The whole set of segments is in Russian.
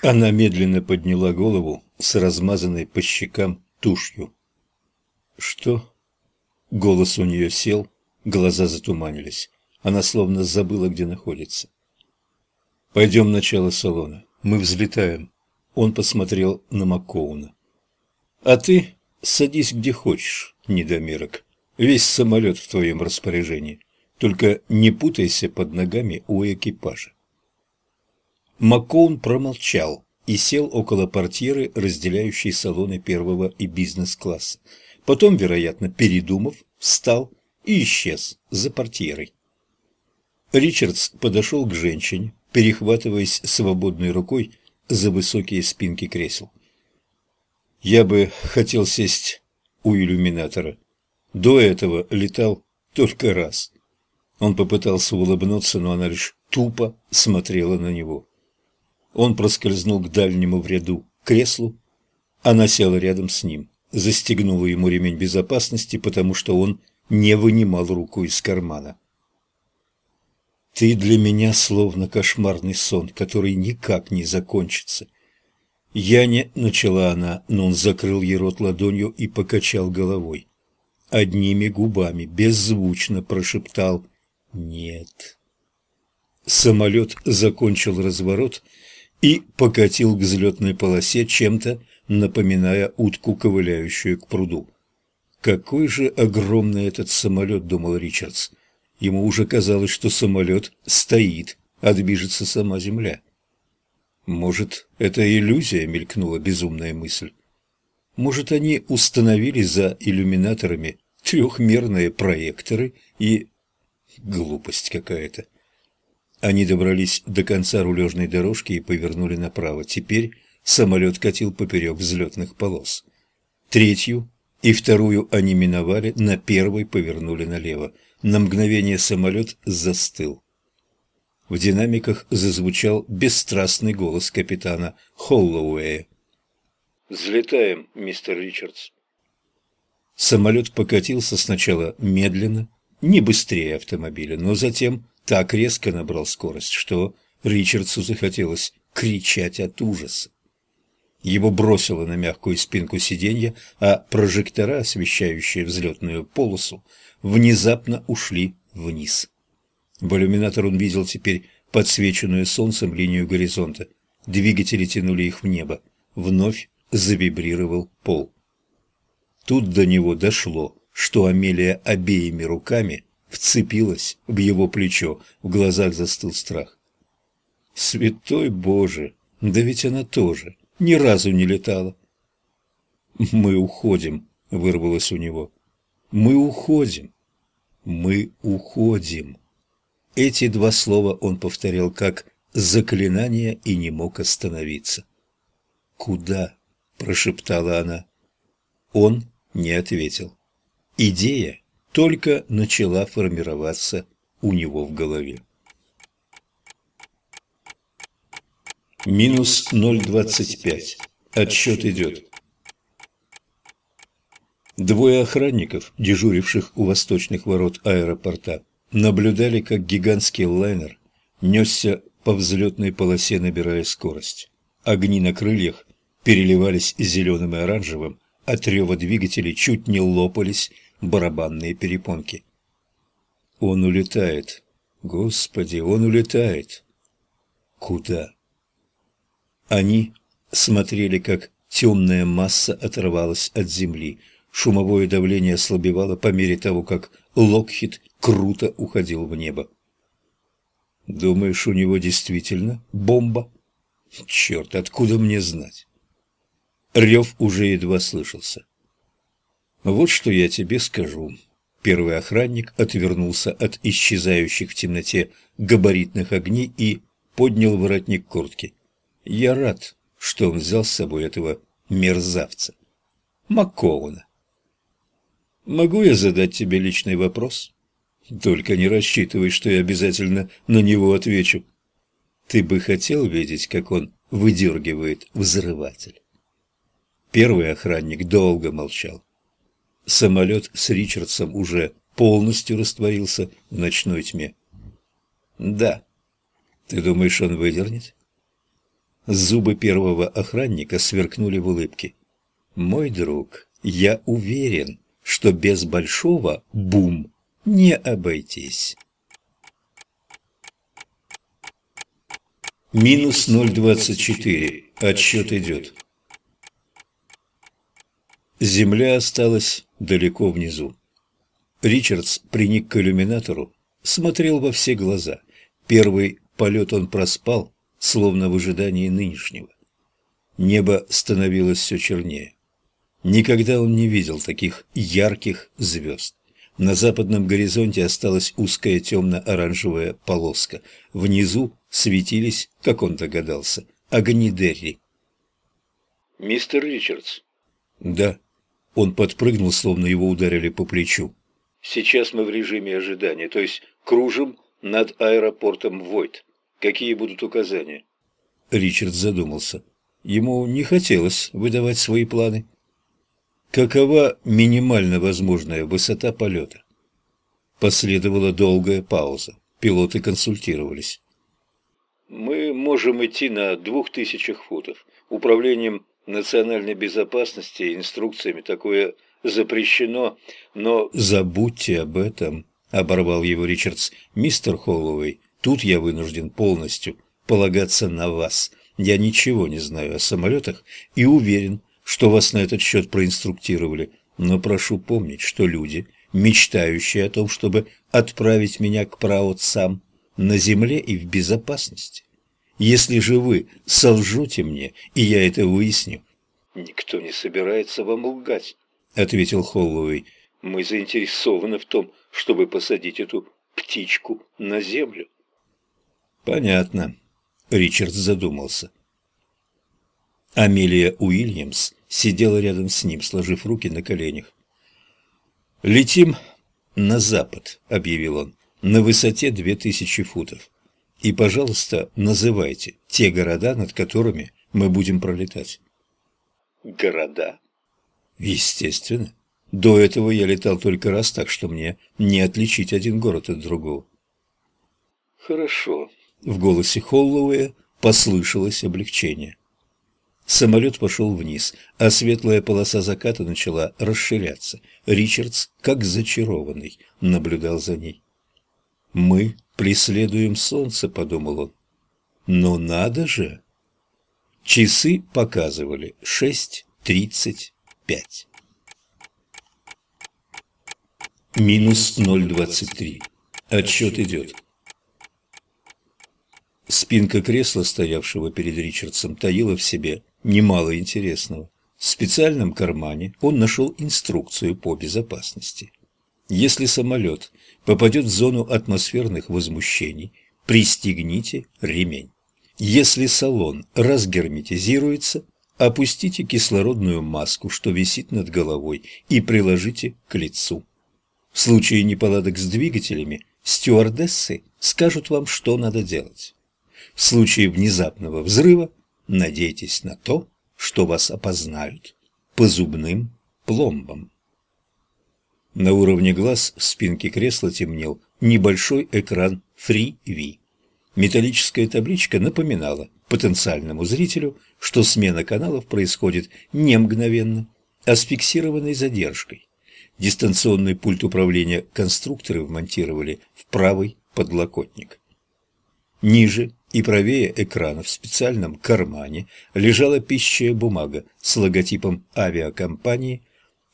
Она медленно подняла голову с размазанной по щекам тушью. «Что?» Голос у нее сел, глаза затуманились. Она словно забыла, где находится. «Пойдем начало салона. Мы взлетаем». Он посмотрел на Маккоуна. «А ты садись где хочешь, недомерок. Весь самолет в твоем распоряжении. Только не путайся под ногами у экипажа». Маккоун промолчал и сел около портьеры, разделяющей салоны первого и бизнес-класса. Потом, вероятно, передумав, встал и исчез за портьерой. Ричардс подошел к женщине, перехватываясь свободной рукой за высокие спинки кресел. «Я бы хотел сесть у иллюминатора. До этого летал только раз». Он попытался улыбнуться, но она лишь тупо смотрела на него. Он проскользнул к дальнему ряду креслу. Она села рядом с ним, застегнула ему ремень безопасности, потому что он не вынимал руку из кармана. «Ты для меня словно кошмарный сон, который никак не закончится». «Я не...» — начала она, но он закрыл ей рот ладонью и покачал головой. Одними губами беззвучно прошептал «Нет». Самолет закончил разворот и покатил к взлетной полосе, чем-то напоминая утку, ковыляющую к пруду. «Какой же огромный этот самолет!» — думал Ричардс. Ему уже казалось, что самолет стоит, а движется сама земля. Может, это иллюзия, мелькнула безумная мысль. Может, они установили за иллюминаторами трехмерные проекторы и... Глупость какая-то. Они добрались до конца рулежной дорожки и повернули направо. Теперь самолет катил поперек взлетных полос. Третью и вторую они миновали, на первой повернули налево. На мгновение самолет застыл. В динамиках зазвучал бесстрастный голос капитана Холлоуэя. «Взлетаем, мистер Ричардс». Самолет покатился сначала медленно, не быстрее автомобиля, но затем так резко набрал скорость, что Ричардсу захотелось кричать от ужаса. Его бросило на мягкую спинку сиденья, а прожектора, освещающие взлетную полосу, внезапно ушли вниз. В иллюминатор он видел теперь подсвеченную солнцем линию горизонта. Двигатели тянули их в небо. Вновь завибрировал пол. Тут до него дошло, что Амелия обеими руками вцепилась в его плечо, в глазах застыл страх. «Святой Боже! Да ведь она тоже ни разу не летала!» «Мы уходим», — вырвалось у него. «Мы уходим! Мы уходим!» Эти два слова он повторял как заклинание и не мог остановиться. «Куда?» – прошептала она. Он не ответил. Идея только начала формироваться у него в голове. Минус 0,25. Отсчет идет. Двое охранников, дежуривших у восточных ворот аэропорта, наблюдали, как гигантский лайнер несся по взлетной полосе, набирая скорость. Огни на крыльях переливались зеленым и оранжевым, от рева двигателей чуть не лопались барабанные перепонки. Он улетает. Господи, он улетает. Куда? Они смотрели, как темная масса оторвалась от земли. Шумовое давление ослабевало по мере того, как Локхит круто уходил в небо. «Думаешь, у него действительно бомба?» «Черт, откуда мне знать?» Рев уже едва слышался. Вот что я тебе скажу. Первый охранник отвернулся от исчезающих в темноте габаритных огней и поднял воротник куртки. Я рад, что он взял с собой этого мерзавца. Маккоуна. Могу я задать тебе личный вопрос? Только не рассчитывай, что я обязательно на него отвечу. Ты бы хотел видеть, как он выдергивает взрыватель? Первый охранник долго молчал. Самолет с Ричардсом уже полностью растворился в ночной тьме. «Да. Ты думаешь, он выдернет?» Зубы первого охранника сверкнули в улыбке. «Мой друг, я уверен, что без большого бум не обойтись». Минус 0,24. Отсчет идет. Земля осталась далеко внизу. Ричардс приник к иллюминатору, смотрел во все глаза. Первый полет он проспал, словно в ожидании нынешнего. Небо становилось все чернее. Никогда он не видел таких ярких звезд. На западном горизонте осталась узкая темно-оранжевая полоска. Внизу светились, как он догадался, огни Дерри. «Мистер Ричардс?» «Да». Он подпрыгнул, словно его ударили по плечу. «Сейчас мы в режиме ожидания, то есть кружим над аэропортом Войт. Какие будут указания?» Ричард задумался. Ему не хотелось выдавать свои планы. Какова минимально возможная высота полета? Последовала долгая пауза. Пилоты консультировались. Мы можем идти на двух тысячах футов. Управлением национальной безопасности инструкциями такое запрещено, но... Забудьте об этом, оборвал его Ричардс. Мистер Холлоуэй, тут я вынужден полностью полагаться на вас. Я ничего не знаю о самолетах и уверен, что вас на этот счет проинструктировали. Но прошу помнить, что люди, мечтающие о том, чтобы отправить меня к праотцам, на земле и в безопасности. Если же вы солжете мне, и я это выясню, никто не собирается вам лгать, ответил Холлоуэй. Мы заинтересованы в том, чтобы посадить эту птичку на землю. Понятно. Ричард задумался. Амелия Уильямс сидела рядом с ним, сложив руки на коленях. «Летим на запад», — объявил он на высоте 2000 футов. И, пожалуйста, называйте те города, над которыми мы будем пролетать. Города? Естественно. До этого я летал только раз, так что мне не отличить один город от другого. Хорошо. В голосе Холлоуэя послышалось облегчение. Самолет пошел вниз, а светлая полоса заката начала расширяться. Ричардс, как зачарованный, наблюдал за ней. «Мы преследуем солнце», — подумал он. «Но надо же!» Часы показывали шесть тридцать пять. Минус ноль двадцать три. Отсчет идет. Спинка кресла, стоявшего перед Ричардсом, таила в себе немало интересного. В специальном кармане он нашел инструкцию по безопасности. Если самолет попадет в зону атмосферных возмущений, пристегните ремень. Если салон разгерметизируется, опустите кислородную маску, что висит над головой, и приложите к лицу. В случае неполадок с двигателями, стюардессы скажут вам, что надо делать. В случае внезапного взрыва надейтесь на то, что вас опознают по зубным пломбам. На уровне глаз в спинке кресла темнел небольшой экран FreeV. Металлическая табличка напоминала потенциальному зрителю, что смена каналов происходит не мгновенно, а с фиксированной задержкой. Дистанционный пульт управления конструкторы вмонтировали в правый подлокотник. Ниже и правее экрана в специальном кармане лежала пищая бумага с логотипом авиакомпании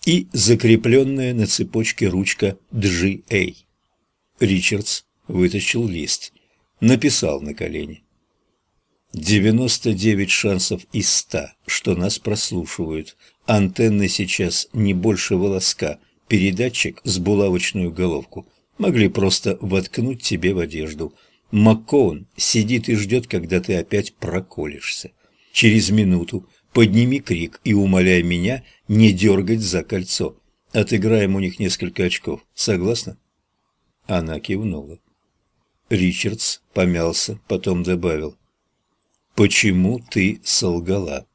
и закрепленная на цепочке ручка GA. Ричардс вытащил лист, написал на колени. девять шансов из ста, что нас прослушивают. Антенны сейчас не больше волоска, передатчик с булавочную головку. Могли просто воткнуть тебе в одежду. Маккоун сидит и ждет, когда ты опять проколешься. Через минуту подними крик и умоляй меня не дергать за кольцо. Отыграем у них несколько очков. Согласна?» Она кивнула. Ричардс помялся, потом добавил. «Почему ты солгала?»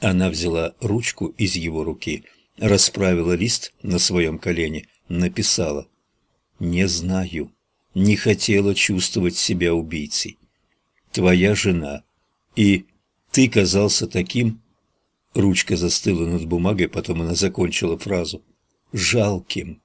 Она взяла ручку из его руки, расправила лист на своем колене, написала. «Не знаю. Не хотела чувствовать себя убийцей. Твоя жена И ты казался таким... Ручка застыла над бумагой, потом она закончила фразу. Жалким.